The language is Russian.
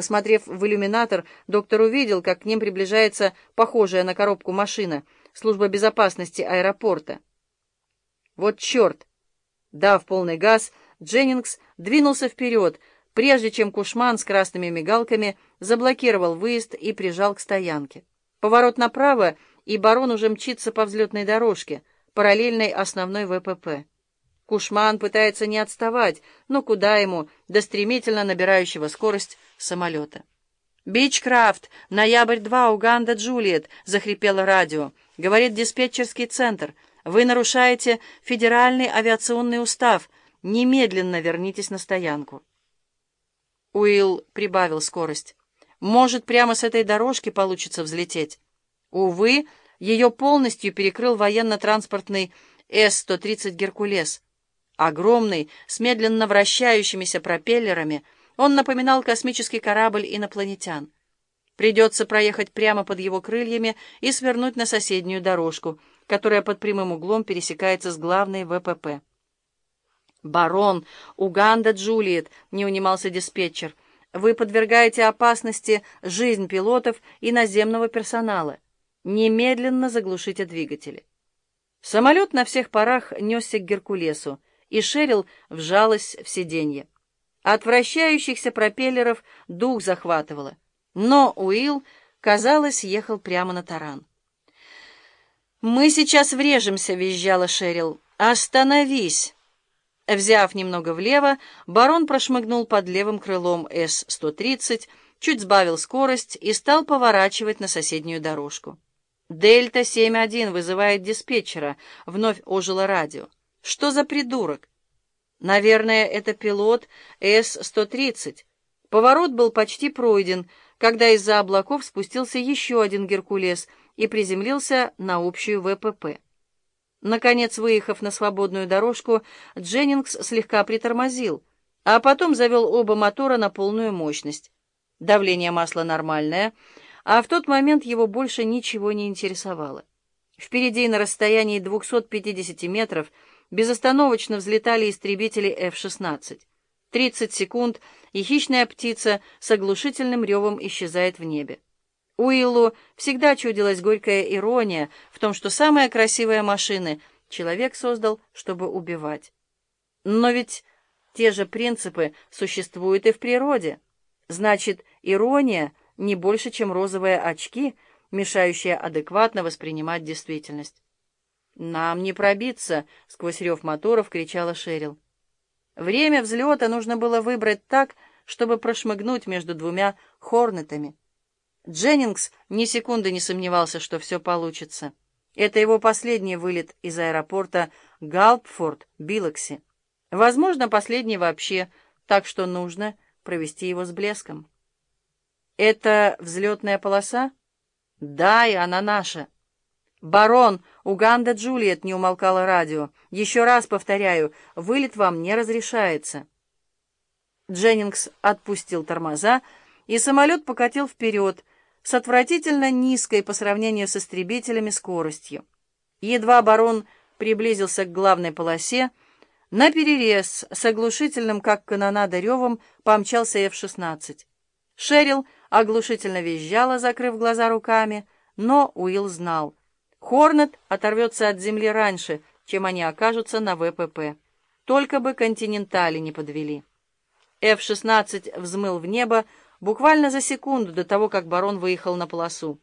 Посмотрев в иллюминатор, доктор увидел, как к ним приближается похожая на коробку машина, служба безопасности аэропорта. Вот черт! Дав полный газ, Дженнингс двинулся вперед, прежде чем Кушман с красными мигалками заблокировал выезд и прижал к стоянке. Поворот направо, и барон уже мчится по взлетной дорожке, параллельной основной ВПП. Кушман пытается не отставать, но куда ему, до стремительно набирающего скорость самолета. «Бичкрафт, ноябрь-2, Уганда, Джулиет», — захрипело радио. «Говорит диспетчерский центр. Вы нарушаете федеральный авиационный устав. Немедленно вернитесь на стоянку». Уилл прибавил скорость. «Может, прямо с этой дорожки получится взлететь?» Увы, ее полностью перекрыл военно-транспортный С-130 «Геркулес». Огромный, с медленно вращающимися пропеллерами, он напоминал космический корабль инопланетян. Придется проехать прямо под его крыльями и свернуть на соседнюю дорожку, которая под прямым углом пересекается с главной ВПП. «Барон, Уганда, Джулиет», — не унимался диспетчер, — «вы подвергаете опасности жизнь пилотов и наземного персонала. Немедленно заглушите двигатели». Самолет на всех парах несся к Геркулесу, и Шерил вжалась в сиденье. От вращающихся пропеллеров дух захватывало, но Уилл, казалось, ехал прямо на таран. «Мы сейчас врежемся», — визжала Шерил. «Остановись!» Взяв немного влево, барон прошмыгнул под левым крылом С-130, чуть сбавил скорость и стал поворачивать на соседнюю дорожку. «Дельта-7-1 вызывает диспетчера», — вновь ожило радио. Что за придурок? Наверное, это пилот С-130. Поворот был почти пройден, когда из-за облаков спустился еще один «Геркулес» и приземлился на общую ВПП. Наконец, выехав на свободную дорожку, Дженнингс слегка притормозил, а потом завел оба мотора на полную мощность. Давление масла нормальное, а в тот момент его больше ничего не интересовало. Впереди на расстоянии 250 метров – безостановочно взлетали истребители F-16. 30 секунд, и хищная птица с оглушительным ревом исчезает в небе. Уиллу всегда чудилась горькая ирония в том, что самые красивые машины человек создал, чтобы убивать. Но ведь те же принципы существуют и в природе. Значит, ирония не больше, чем розовые очки, мешающие адекватно воспринимать действительность. «Нам не пробиться!» — сквозь рев моторов кричала Шерил. Время взлета нужно было выбрать так, чтобы прошмыгнуть между двумя хорнетами. Дженнингс ни секунды не сомневался, что все получится. Это его последний вылет из аэропорта Галфпорт-Билокси. Возможно, последний вообще, так что нужно провести его с блеском. «Это взлетная полоса?» «Да, и она наша». «Барон, Уганда Джулиет!» — не умолкало радио. «Еще раз повторяю, вылет вам не разрешается». Дженнингс отпустил тормоза, и самолет покатил вперед с отвратительно низкой по сравнению с истребителями скоростью. Едва барон приблизился к главной полосе, на перерез с оглушительным, как канонада, ревом помчался F-16. Шерил оглушительно визжала, закрыв глаза руками, но Уилл знал — Хорнет оторвется от земли раньше, чем они окажутся на ВПП. Только бы континентали не подвели. F-16 взмыл в небо буквально за секунду до того, как барон выехал на полосу.